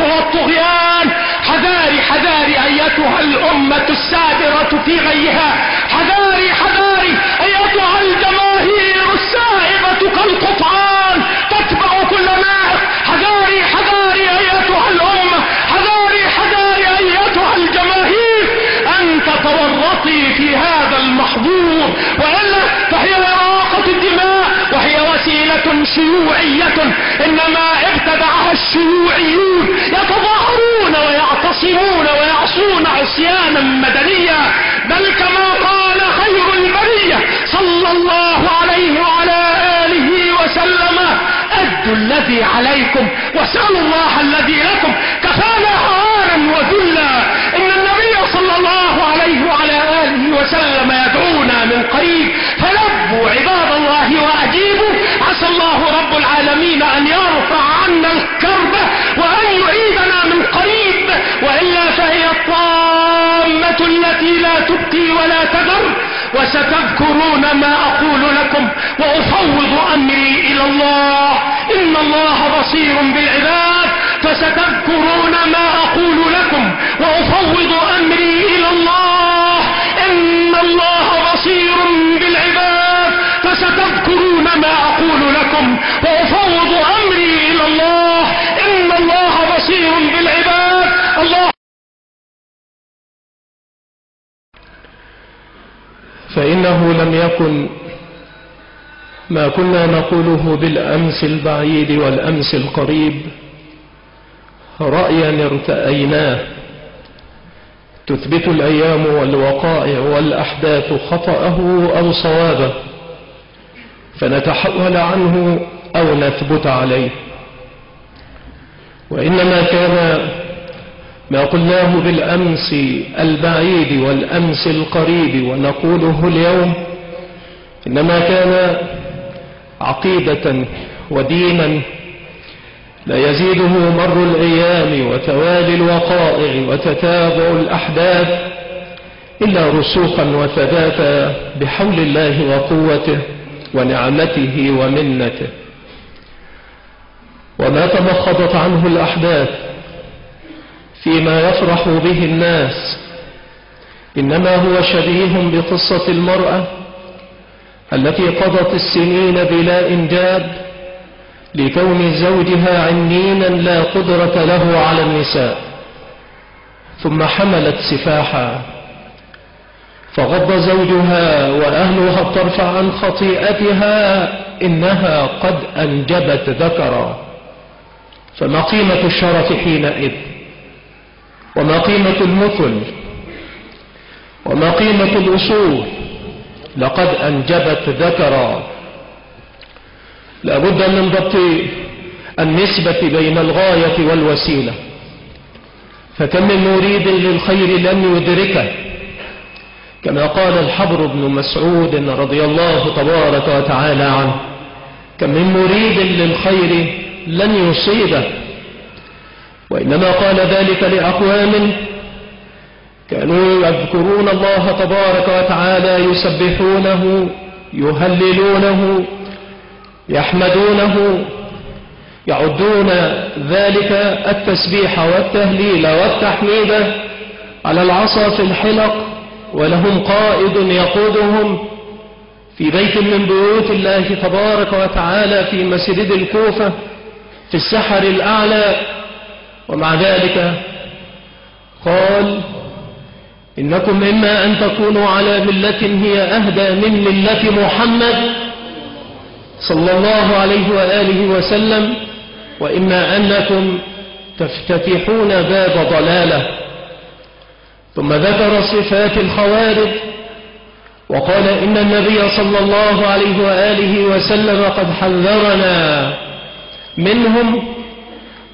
هو الطغيان. حذاري حذاري أيتها الأمة السابرة في غيها. حذاري حذاري أيتها الجماهير السائغة كالقطعان. تتبع كل نائق حذاري حذاري أيتها الأمة. حذاري حذاري أيتها الجماهير. أن تتورطي في هذا المحظور. وإلا شيوعية إنما ابتدعها الشيوعيون يتظاهرون ويعتصمون ويعصون عصيانا مدنيا بل كما قال خير البرية صلى الله عليه وعلى آله وسلم أدوا الذي عليكم واسألوا الله الذي لكم كفانا هوانا وذلا إن النبي صلى الله عليه وعلى آله وسلم يدعونا من قريب فلبوا عباد الله وأجيبوا عسى الله رب العالمين أن يرفع عنا الكرب وأن يعيدنا من قريب وإلا فهي الطامة التي لا تبقي ولا تذر وستذكرون ما أقول لكم وأفوض أمري إلى الله. إن الله بصير بالعباد فستذكرون ما أقول لكم وأفوض أمري فإنه لم يكن ما كنا نقوله بالأمس البعيد والأمس القريب رأيا ارتأيناه. تثبت الأيام والوقائع والأحداث خطأه أو صوابه فنتحول عنه أو نثبت عليه. وإنما كان ما قلناه بالأمس البعيد والأمس القريب ونقوله اليوم إنما كان عقيدة ودينا لا يزيده مر الأيام وتوالي الوقائع وتتابع الأحداث إلا رسوخا وثباتا بحول الله وقوته ونعمته ومنته. وما تمخضت عنه الأحداث فيما يفرح به الناس. إنما هو شبيه بقصة المرأة التي قضت السنين بلا إنجاب لكون زوجها عنينا لا قدرة له على النساء ثم حملت سفاحا. فغض زوجها وأهلها الطرف عن خطيئتها إنها قد أنجبت ذكرا. فما قيمة الشرف حينئذ؟ وما قيمة المثل وما قيمة الأصول لقد أنجبت ذكرا. لابد من ضبط النسبة بين الغاية والوسيلة. فكم من مريد للخير لم يدركه كما قال الحبر بن مسعود رضي الله تبارك وتعالى عنه. كم من مريد للخير لن يصيبه وإنما قال ذلك لأقوام كانوا يذكرون الله تبارك وتعالى يسبحونه يهللونه يحمدونه يعدون ذلك التسبيح والتهليل والتحميد على العصا في الحلق ولهم قائد يقودهم في بيت من بيوت الله تبارك وتعالى في مسجد الكوفة في السحر الأعلى ومع ذلك قال إنكم إما أن تكونوا على ملة هي أهدى من ملة محمد صلى الله عليه وآله وسلم وإما أنكم تفتتحون باب ضلالة. ثم ذكر صفات الخوارج وقال إن النبي صلى الله عليه وآله وسلم قد حذرنا منهم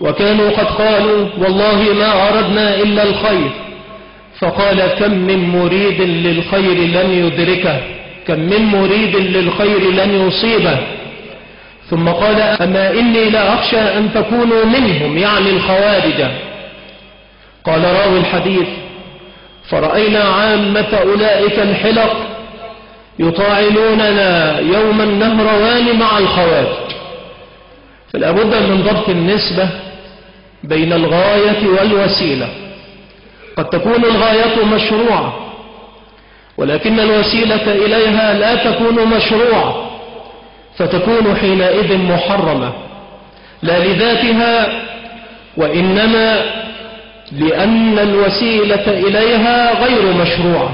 وكانوا قد قالوا والله ما أردنا إلا الخير. فقال كم من مريد للخير لن يدركه كم من مريد للخير لن يصيبه ثم قال أما إني لا أخشى أن تكونوا منهم يعني الخوارج. قال راوي الحديث فرأينا عامة أولئك الحلق يطاعنوننا يوم النهروان مع الخوارج. فلا بد من ضبط النسبة بين الغاية والوسيلة. قد تكون الغاية مشروعة ولكن الوسيلة إليها لا تكون مشروعة فتكون حينئذ محرمة لا لذاتها وإنما لأن الوسيلة إليها غير مشروعة.